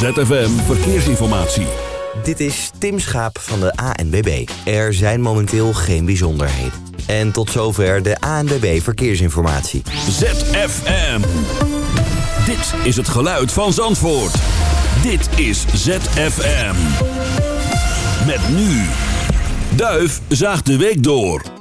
ZFM Verkeersinformatie. Dit is Tim Schaap van de ANBB. Er zijn momenteel geen bijzonderheden. En tot zover de ANBB Verkeersinformatie. ZFM. Dit is het geluid van Zandvoort. Dit is ZFM. Met nu. Duif zaagt de week door.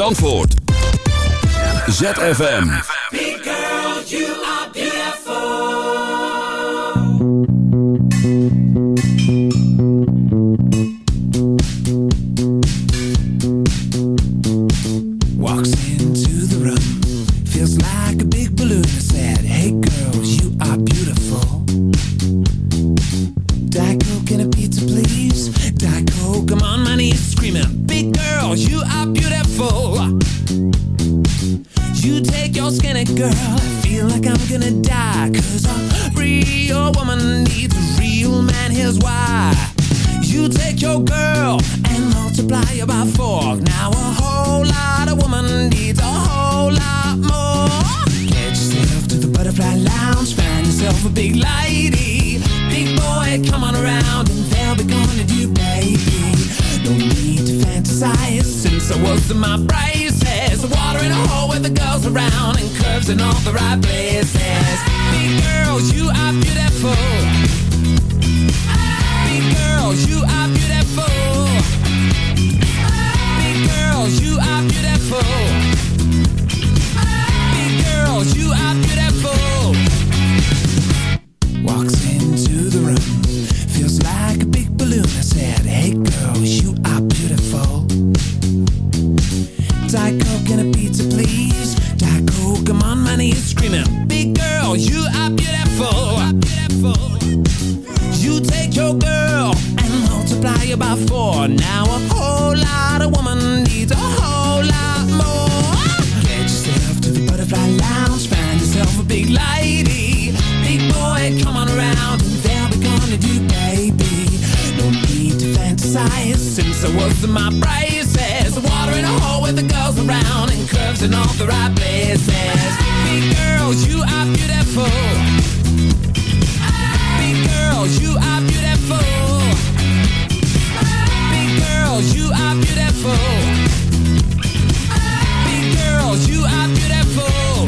Zandvoort. ZFM. Please. Coke, I'm on my knees screaming, Big girls, you are beautiful. You take your skinny eh, girl, I feel like I'm gonna die. Cause a real woman needs a real man, here's why. You take your girl and multiply her by four. Now a whole lot of woman needs a whole lot more. Get yourself to the butterfly lounge, find yourself a big lady. Big boy, come on around they'll gonna do, baby. No need to fantasize since I was in my braces. Water in a hole with the girls around and curves in all the right places. Big girls, you are beautiful. Big girls, you are beautiful. Big girls, you are beautiful. Big girls, you are my braces. Water in a hole with the girls around and curves in all the right places. Big girls, you are beautiful. Big girls, you are beautiful. Big girls, you are beautiful. Big girls, you are beautiful.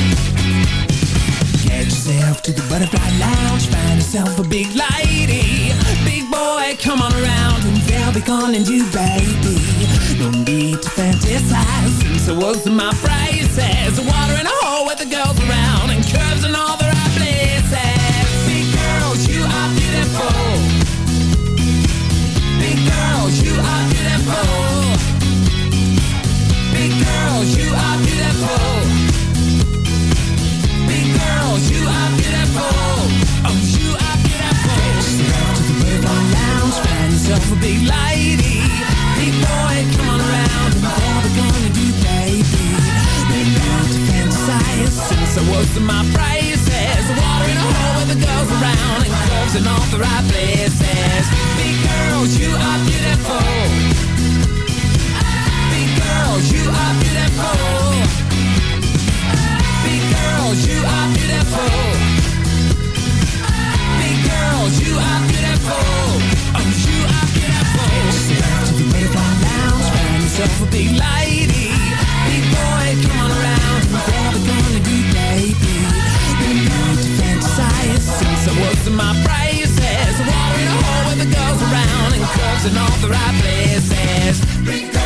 Get yourself to the butterfly lounge, find yourself a big lady. Calling you baby. No need to fantasize since I was in my braces. Water in a hole with the girls around and curves in all the right places. Big girls, you are beautiful. Big girls, you are beautiful. Big girls, you are beautiful. Big girls, you are beautiful. Oh, you are beautiful. Step to the butterfly lounge, find yourself a big lady. Fantasize what's in my braces. Water in a hole with the girls around and curves in all the right places. Big girls, you are beautiful. Big girls, you are beautiful. Big girls, you are beautiful. Big girls, you are beautiful. Oh, you are beautiful. Step to the butterfly lounge, find yourself a big lady. In my braces. In a hole with the girls around and curves in all the right places.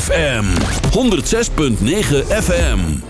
ZFM 106.9 FM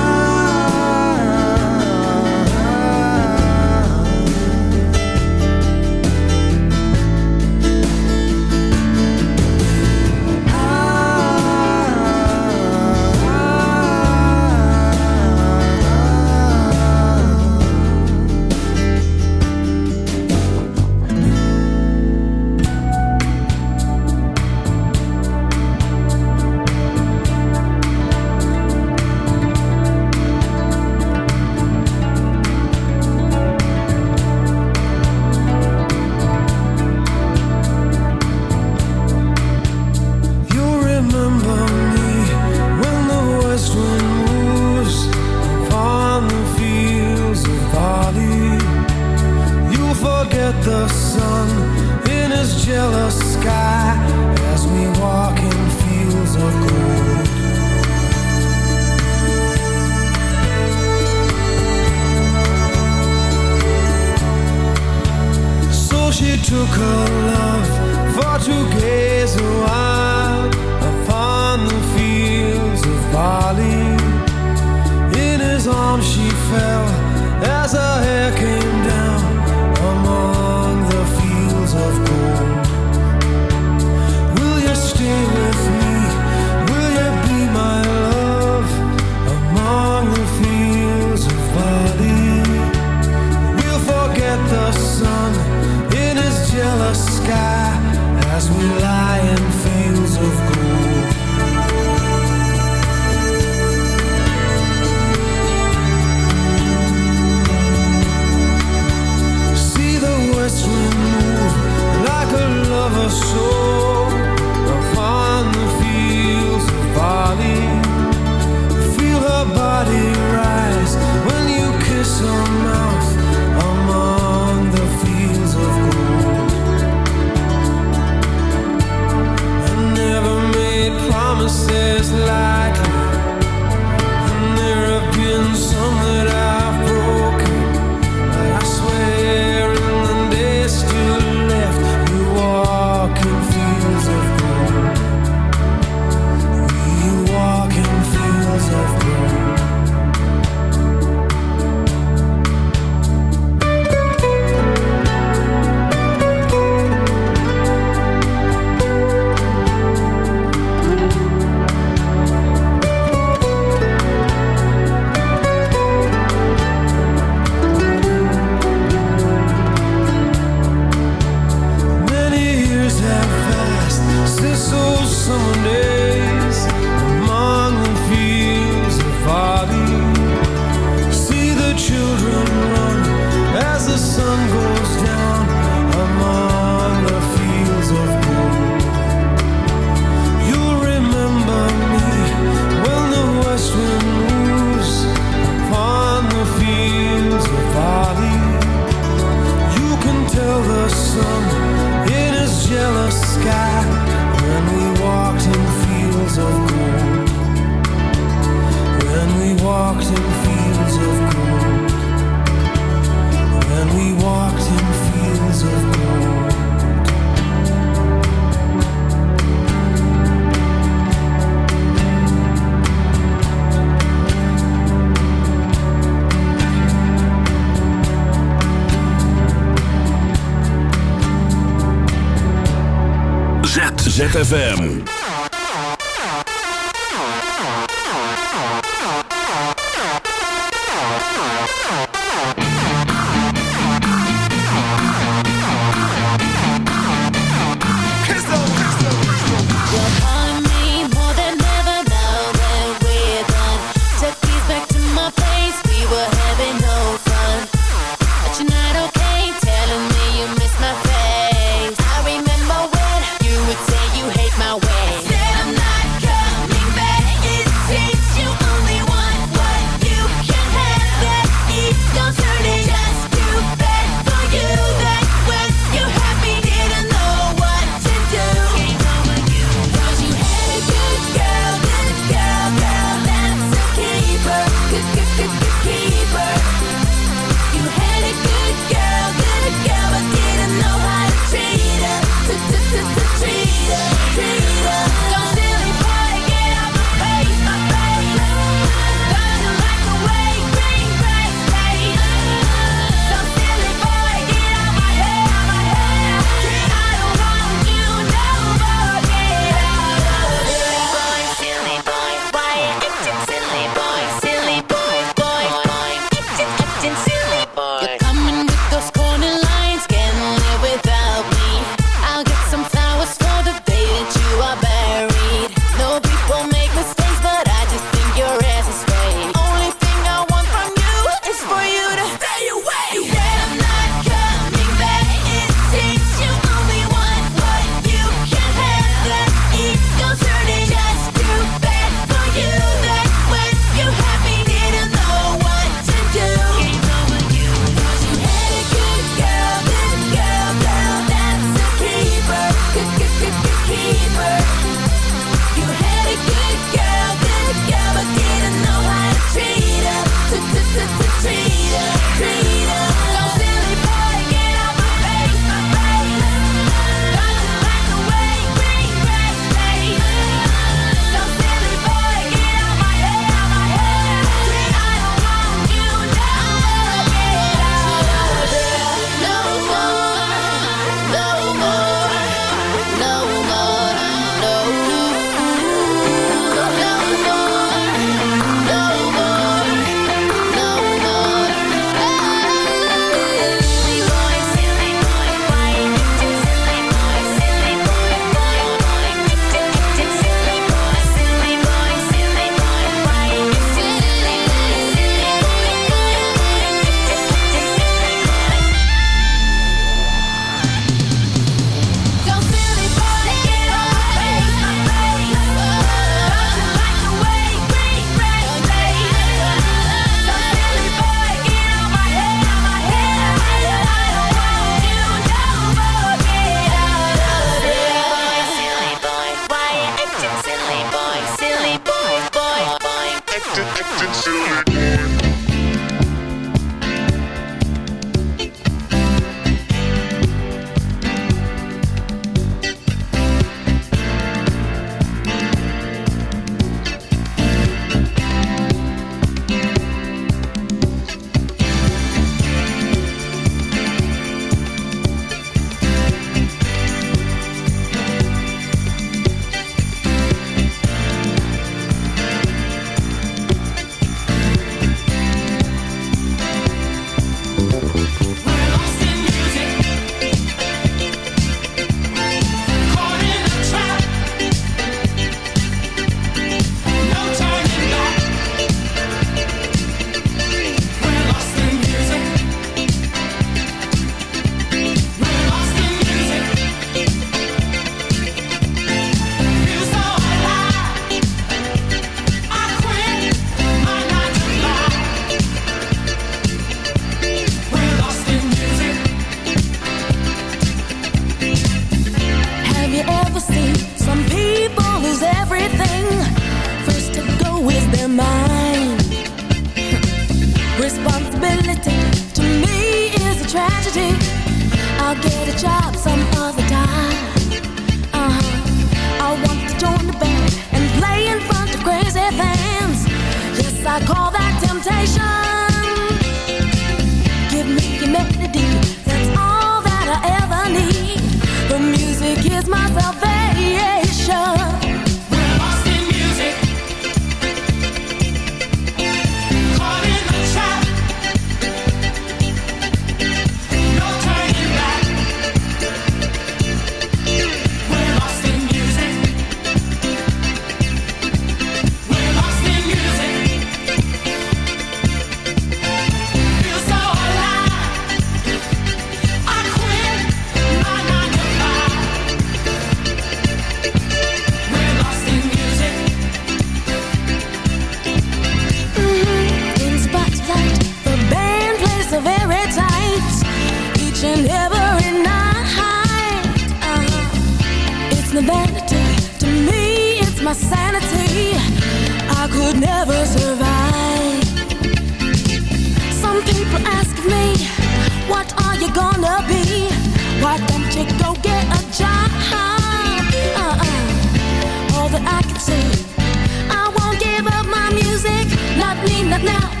now.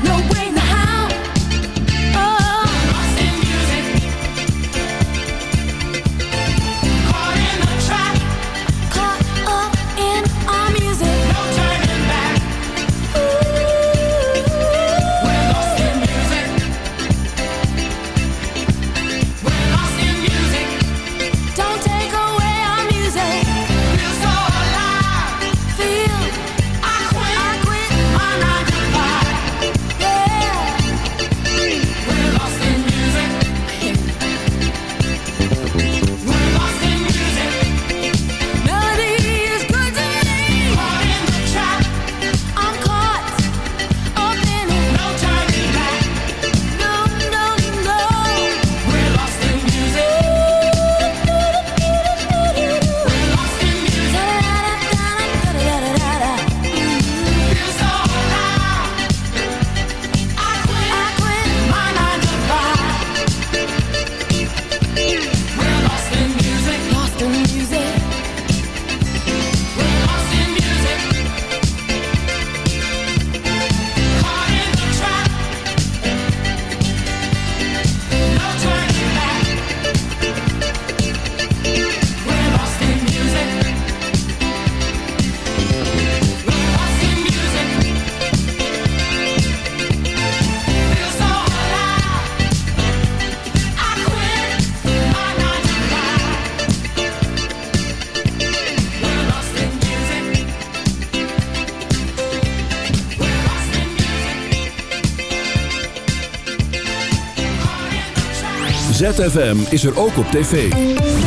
ZFM is er ook op tv.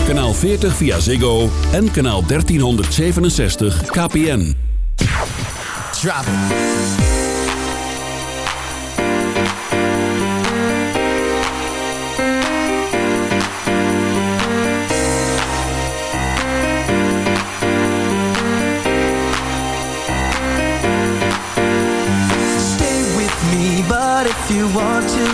Kanaal 40 via Ziggo en kanaal 1367 KPN. Drop Stay with if you want